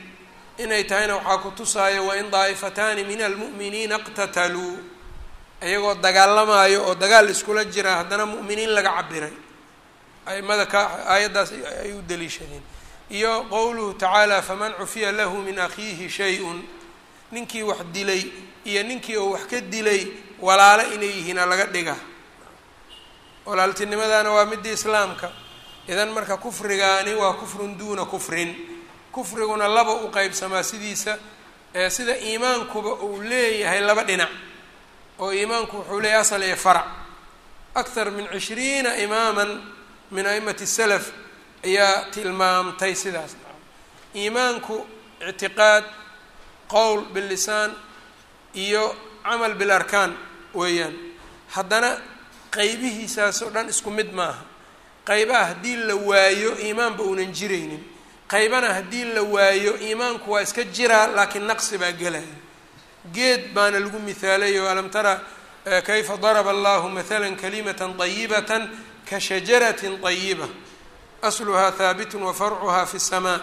inay tahayna waxaa ku tusaayo wain daa'ifataani min almu'miniina اqtataluu iyagoo dagaalamaayo oo dagaal iskula jira haddana mu'miniin laga cabiray aimada ka aayaddaas ay u daliishadeen iyo qowluhu tacaala faman cufiya lahu min akhiihi shay-un. Ninkii wax dilay iyo ninkii oo wax ka dilay walaalo inay yihiina laga dhiga. Walaaltinimadana waa midii islaamka. Idan marka kufrigaani waa kufrun duuna kufrin. Kufriguna laba u qeybsamaa sidiisa sida iimaankuba uu leeyahay laba dhinac. Oo iimaanku wuxuu leeyahay asal iyo farac. Akthar min cishriina imaaman min a'imati salaf ayaa tilmaamtay sidaas. Iimaanku ictiqaad qowl bilisaan iyo camal bilarkaan weeyaan. Haddana qeybihiisaasoo dhan isku mid maaha. Qeybaha haddii la waayo iimaanba uunan jiraynin. Qeybana haddii la waayo iimaanku waa iska jiraa laakiin naqsi baa gelaya geed baana lagu mihaalayo alam tara kayfa daraba allahu mathala kalimata طayibata ka shajaratin طayiba asluhaa haabitun wa farcuhaa fi الsamaa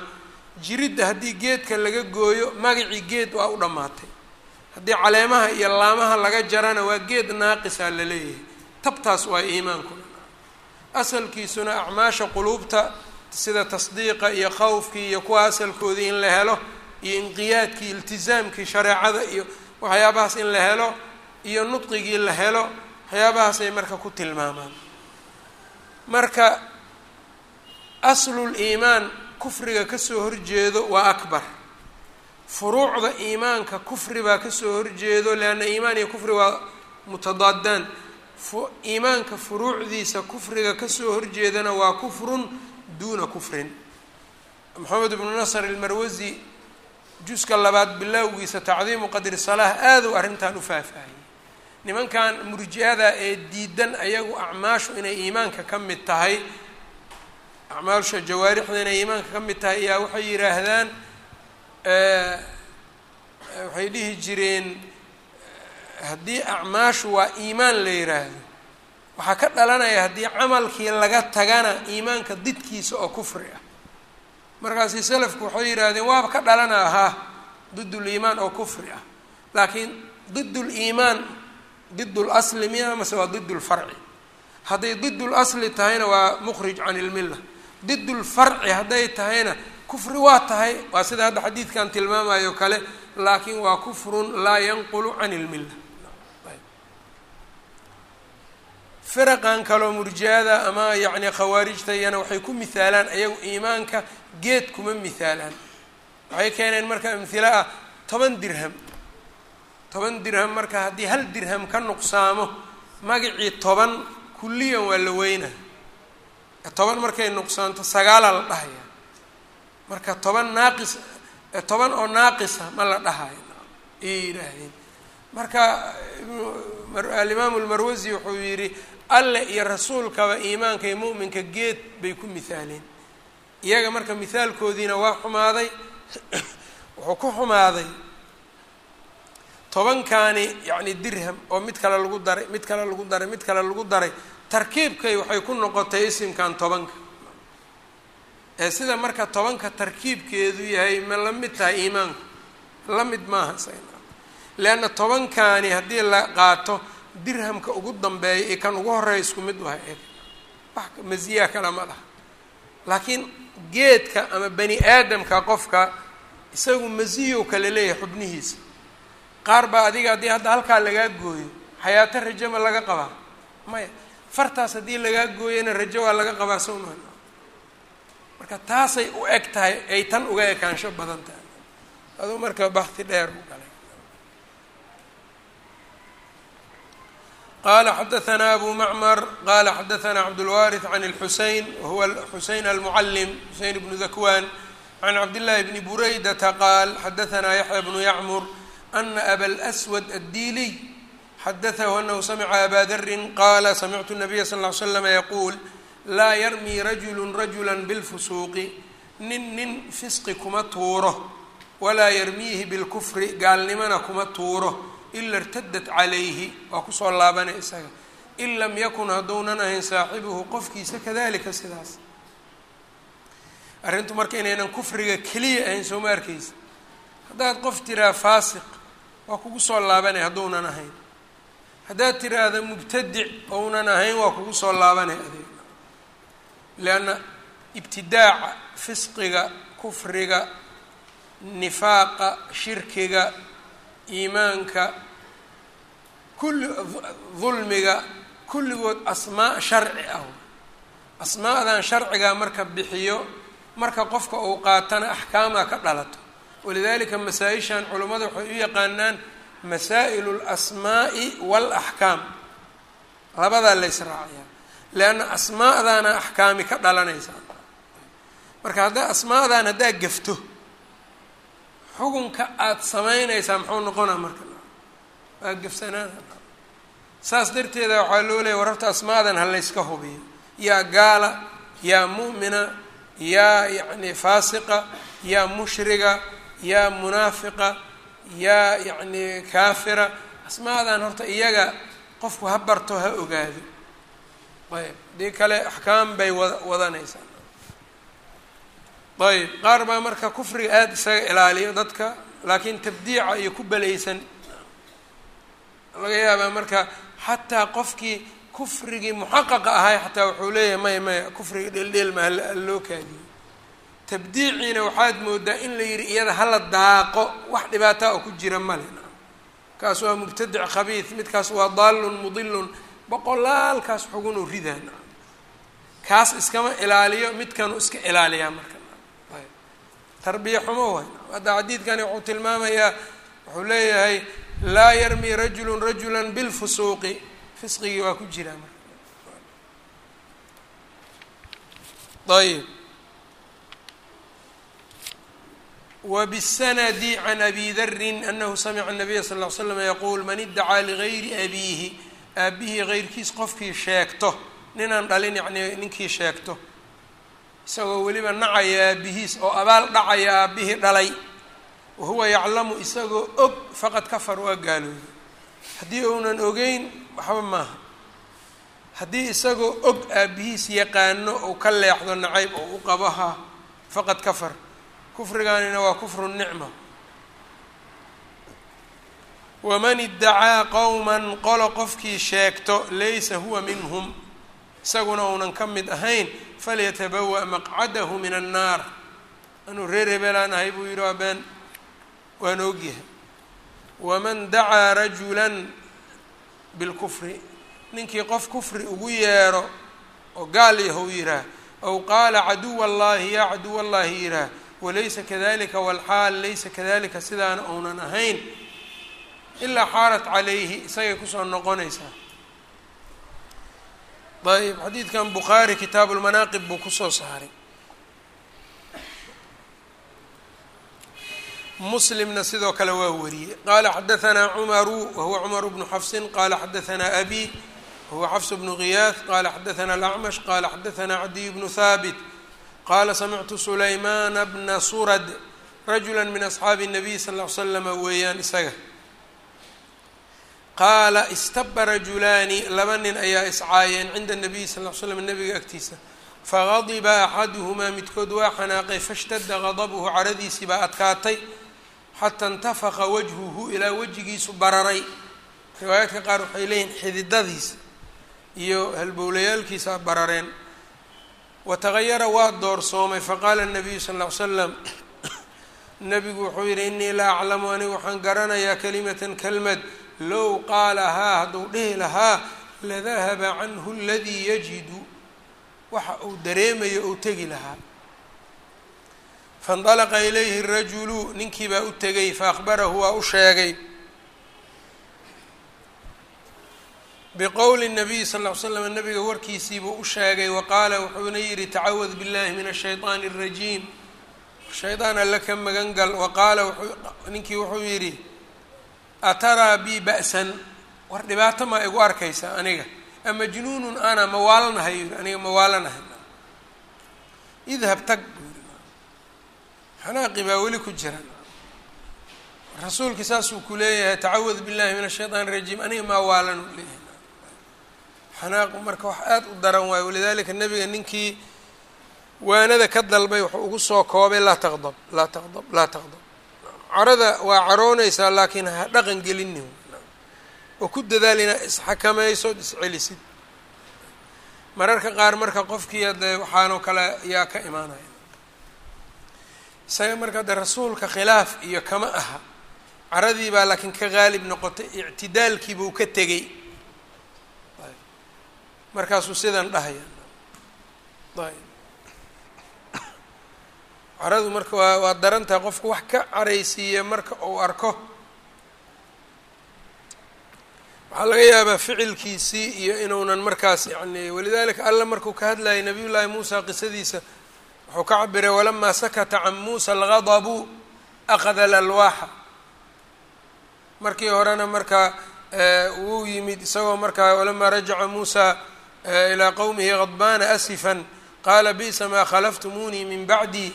jiridda haddii geedka laga gooyo magacii geed waa u dhammaatay haddii caleemaha iyo laamaha laga jarana waa geed naaqisaa la leeyahay tabtaas waa iimaankuna asalkiisuna acmaasha quluubta sida tasdiiqa iyo khawfkii iyo kuwa asalkoodii in la helo iyo inqiyaadkii iltizaamkii shareecada iyo waxyaabahaas in la helo iyo nudqigii la helo waxyaabahaasay marka ku tilmaamaan marka aslul iimaan kufriga ka soo horjeedo waa akbar. Furuucda iimaanka kufri baa ka soo horjeedo leanna iimaan iyo kufri waa mutadaadaan iimaanka furuucdiisa kufriga ka soo horjeedana waa kufrun duuna kufrin. Maxamed ibnu nasr ilmarwasi juska labaad bilowgiisa tacdiimu qadri salaah aaduu arrintan u faahfaahiyey nimankan murji-ada ee diidan ayagu acmaashu inay iimaanka ka mid tahay acmaasha jawaarixda inay iimaanka ka mid tahay ayaa waxay yidhaahdaan waxay dhihi jireen haddii acmaashu waa iimaan la yiraahdo waxaa ka dhalanaya haddii camalkii laga tagana iimaanka didkiisa oo kufri ah. Markaasi salafku waxay yidhaahdeen waaba ka dhalana ahaa didul iimaan oo kufri ah. Laakiin didul iimaan didul asli miya mase waa didul farci. Hadday didul asli tahayna waa mukhrij can ilmilla didul farci hadday tahayna kufri waa tahay waa sida hadda xadiidkan tilmaamayo kale laakiin waa kufrun laa yanqulu can ilmilla firaqan kaloo murji-ada ama yacni khawaarijta iyana waxay ku mihaalaan ayagu iimaanka geed kuma mihaalaan waxay keeneen marka amhilo ah toban dirham toban dirham marka haddii hal dirham ka nuqsaamo magacii toban kulliyan waa la weynaa toban markay nuqsaanto sagaalaa la dhahaya marka toban naaqis toban oo naaqisa ma la dhahayo. Ayay yidhaahdeen marka alimaamu lmarwasi wuxuu yidhi alle iyo rasuulkaba iimaanka iyo mu'minka geed bay ku mihaaleen iyaga marka mihaalkoodiina waa xumaaday wuxuu ku xumaaday tobankaani yacni dirham oo mid kale lagu daray mid kale lagu daray mid kale lagu daray tarkiibkay waxay ku noqotay isimkan tobanka. Ee sida marka tobanka tarkiibkeedu yahay ma la mid tahay iimaanku la mid maaha isagana leanna tobankaani haddii la qaato dirhamka ugu dambeeya iyo kan ugu horreeya isku mid waha eeg wax masiyaa kale ma laha. Laakiin geedka ama bani aadamka qofka isagu masiyow kale leeyahay xubnihiisa qaar baa adiga haddii hadda halkaa lagaa gooyo xayaato rajo ma laga qabaa maya fartaas haddii lagaa gooyana rajo waa laga qabaa soo maa marka taasay u eg tahay ay tan uga ekaansho badan tahay aduu marka bakti dheer u galay qala xadaثna abu macmar qala xadaثna cabdاlwariث can اlxuseyn wahuwa xuseyn almucalim xuseyn bnu dakwan can cabdالlahi bni buraydata qaal xadaثna yaxya bnu yacmur ana abalaswad addiiliy xadatahu anahu samica abaa darin qaala samictu nabiya sal ly slama yaquul laa yarmii rajulu rajula bilfusuuqi nin nin fisqi kuma tuuro walaa yarmiihi bilkufri gaalnimana kuma tuuro ila irtadat calayhi waa ku soo laabanay isaga in lam yakun hadduunan ahayn saaxibuhu qofkiisa kadalika sidaas arrintu marka inaynan kufriga keliya ahayn soo ma arkaysa haddaad qof tiraa faasiq waa kugu soo laabanay hadduunan ahayn. Haddaad tiraahda mubtadic ounan ahayn waa kugu soo laabanay adeeg lianna ibtidaaca fisqiga kufriga nifaaqa shirkiga iimaanka kulli dulmiga kulligood asmaa sharci ah. Asmaadan sharcigaa marka bixiyo marka qofka uu qaatana axkaamaa ka dhalato walidalika masaa-ishan culummada waxay u yaqaanaan masaa'ilu اlasmaa'i waalaxkaam labadaa la ysraaciyaa leanna asmaadaana axkaami ka dhalanaysaa marka hadda asmaadan haddaa gafto xukunka aada samaynaysaa muxuu noqonaa marka waa gafsanaana saas darteeda waxaa loo leeyay wararta asmaadan ha layska hubiyo yaa gaala yaa mu'mina yaa yacni faasiqa yaa mushriga yaa munaafiqa yaa yacni kaafira asmaadan horta iyaga qofku ha barto ha ogaado ayb haddii kale axkaam bay wada wadanaysaa. Ayb qaar baa marka kufriga aada isaga ilaaliyo dadka laakiin tabdiica iyo ku belaysan laga yaabaa marka xataa qofkii kufrigii muxaqaqa ahay xataa wuxuu leeyahay maya maya kufriga dheeldheel ma haloo kaadiyo tabdiiciina waxaad moodaa in la yidhi iyada hala daaqo wax dhibaataa oo ku jira male kaas waa mubtadic khabiid midkaas waa daalun mudilun boqolaalkaas xugunuu ridaan. Kaas iskama ilaaliyo midkanuu iska ilaaliyaa marka. Tarbiya xumo way hadda xadiidkani wuxuu tilmaamayaa wuxuu leeyahay laa yarmi rajulu rajula bilfusuuqi. Fisqigii waa ku jiraa marka. Ayb wbالsnadi can abi dri anahu samica الnabiya sal ll slam yaquul man idacaa ligayri abiihi aabihii gayrkiis qofkii sheegto ninaan dhalin yani ninkii sheegto isagoo weliba nacaya aabihiis oo abaal dhacaya aabihii dhalay wahuwa yaclamu isagoo og faqad kafar waa gaalooday haddii uunan ogeyn waxba maaha haddii isagoo og aabihiis yaqaano ou ka leexdo nacayb oo u qabaha faqad kafar kufrigaanina waa kufru nicma. Waman iddacaa qowman qolo qofkii sheegto laysa huwa minhum isaguna uunan ka mid ahayn falyatabawa maqcadahu min annaar. Anuu reer hebelaan ahay buu yidhi waa been waan ogyahay waman dacaa rajulan bilkufri ninkii qof kufri ugu yeero oo gaal yahow yidhaah aw qaala caduwa allahi yaa caduwa allahi yidhaah walaysa kadalika walxaal laysa kadalika sidaana uunan ahayn ilaa xaarat calayhi isagay ku soo noqonaysaa ayb xadiidkan bukhaari kitaabu lmanaaqib buu ku soo saaray muslimna sidoo kale waa wariyey qaala xadahanaa cumaru wahuwa cumar bnu xafsin qaala xadahanaa abi wahuwa xafs bnu ghiyaas qaala xadahanaa alacmash qaala xadahanaa cadiy bnu haabit qaala samictu sulaymana bna surad rajula min asxaabi الnabiy sal ll ly slama weeyaan isaga qaala istaba rajulaani laba nin ayaa iscaayeen cinda nabiyi sal ly slam nabiga agtiisa fagadiba axaduhumaa midkood waa xanaaqay fashtadda gadabuhu caradiisii baa adkaatay xata intafaqa wajhuhu ilaa wejigiisu bararay riwaayaadka qaar waxay leeyihiin xididadiisa iyo halbowlayaalkiisa barareen watagayara waa doorsoomay. Faqaala nabiyu sal ly slam nabigu wuxuu yidhi inii la aclamu anigu waxaan garanayaa kalimatan kelmad low qaalahaa hadduu dhihi lahaa ladahaba canhu aladii yajidu. Waxa uu dareemayo ou tegi lahaa. Faindalaqa ilayhi rajulu ninkii baa u tegay faakbarahu waa u sheegay biqowli nabiyi sal ll ly slam nabiga warkiisiibuu u sheegay wa qaala wuxuuna yidhi tacawad billahi min ashayطaani اrajiim shaydaan alle ka magan gal wa qaala ninkii wuxuu yidhi ataraa bi ba'san war dhibaato maa igu arkaysa aniga amajnuunun ana mawaalanahay yidhi aniga mawaalanahay idhab tag buu yidhi xanaaqi baa weli ku jira rasuulki saasuu ku leeyahay tacawad billahi min ashayطaan rajiim aniga maa waalan u leeyahay xanaaqu marka wax aada u daran waayo walidalika nebiga ninkii waanada ka dalbay wuxuu ugu soo koobay laa taqdab laa taqdab laa taqdab. Carada waa caroonaysaa laakiin ha dhaqan gelini oo ku dadaal inaa isxakamayso iscelisid mararka qaar marka qofkii hadee waxaanoo kale yaa ka imaanaya. Isaga marka de rasuulka khilaaf iyo kama aha. Caradii baa laakiin ka qaalib noqotay ictidaalkiibuu ka tegey markaasuu sidan dhahaya. Ayb. Caradu marka waa waa daran tahay qofku wax ka caraysiiya marka uu arko. Waxaa laga yaabaa ficilkiisii iyo inuunan markaas yani walidalika alla markuu ka hadlayay nabiy llaahi muusa qisadiisa wuxuu ka cabiray walamaa sakata can muusa algadabu akhada alalwaaxa. Markii horena markaa wuu yimid isagoo markaa walamaa rajaca muusa ilaa qowmihi gadbaana asifan qaala bi'sa maa khalaftumuunii min bacdii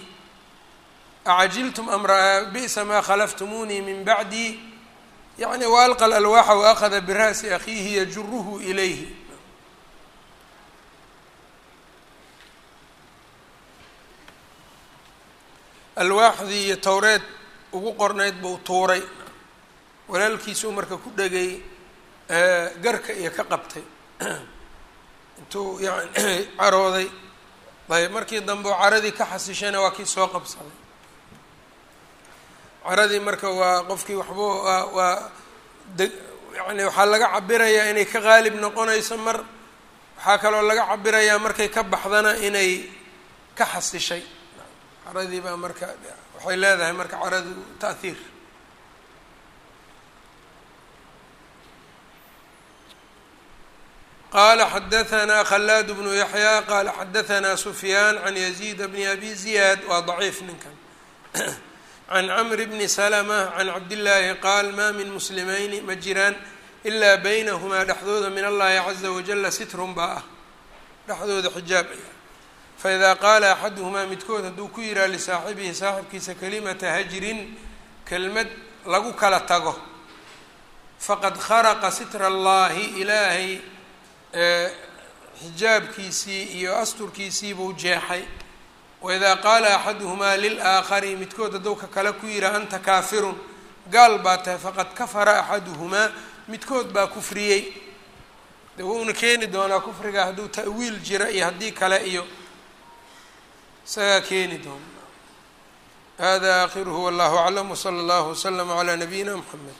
acajiltum amra bi'sa maa khalaftumuunii min bacdii yacni waalqa alalwaaxa waakhada bira'si akhiihi yajuruhu ilayhi alwaaxdii iyo towreed ugu qornayd buu tuuray walaalkiisuu marka ku dhegay garka iyo ka qabtay intuu yani carooday. Ayb markii dambe caradii ka xasishayna waa kii soo qabsaday. Caradii marka waa qofkii waxba waa de yani waxaa laga cabirayaa inay ka qaalib noqonayso mar. Waxaa kaloo laga cabirayaa markay ka baxdana inay ka xasishay. Caradii baa marka waxay leedahay marka caradu ta'hiir qala xadahanaa khalaad bnu yaxyaa qaala xadahanaa sufyaan can yaziid bni abi ziyaad waa daciif ninkan can camr bni salama can cabdillaahi qaal maa min muslimayni ma jiraan ilaa baynahumaa dhexdooda min allahi caza wajala sitrun baa ah dhexdooda xijaab aya faidaa qaala axaduhumaa midkood hadduu ku yihaha lisaaxibihi saaxibkiisa kalimata hajrin kelmad lagu kala tago faqad kharaqa sitra allaahi ilaahay xijaabkiisii iyo asturkiisii buu jeexay. Waidaa qaala axaduhumaa lilaaakhari midkood hadduu ka kale ku yihaha anta kaafirun. Gaal baa tahay faqad kafara axaduhumaa. Midkood baa kufriyey. De wuuna keeni doonaa kufriga hadduu ta'wiil jira iyo haddii kale iyo isagaa keeni doona hada aakhiruhu wallahu aclam wsala allahu waslama calaa nabiyina mxamed